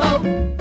bom.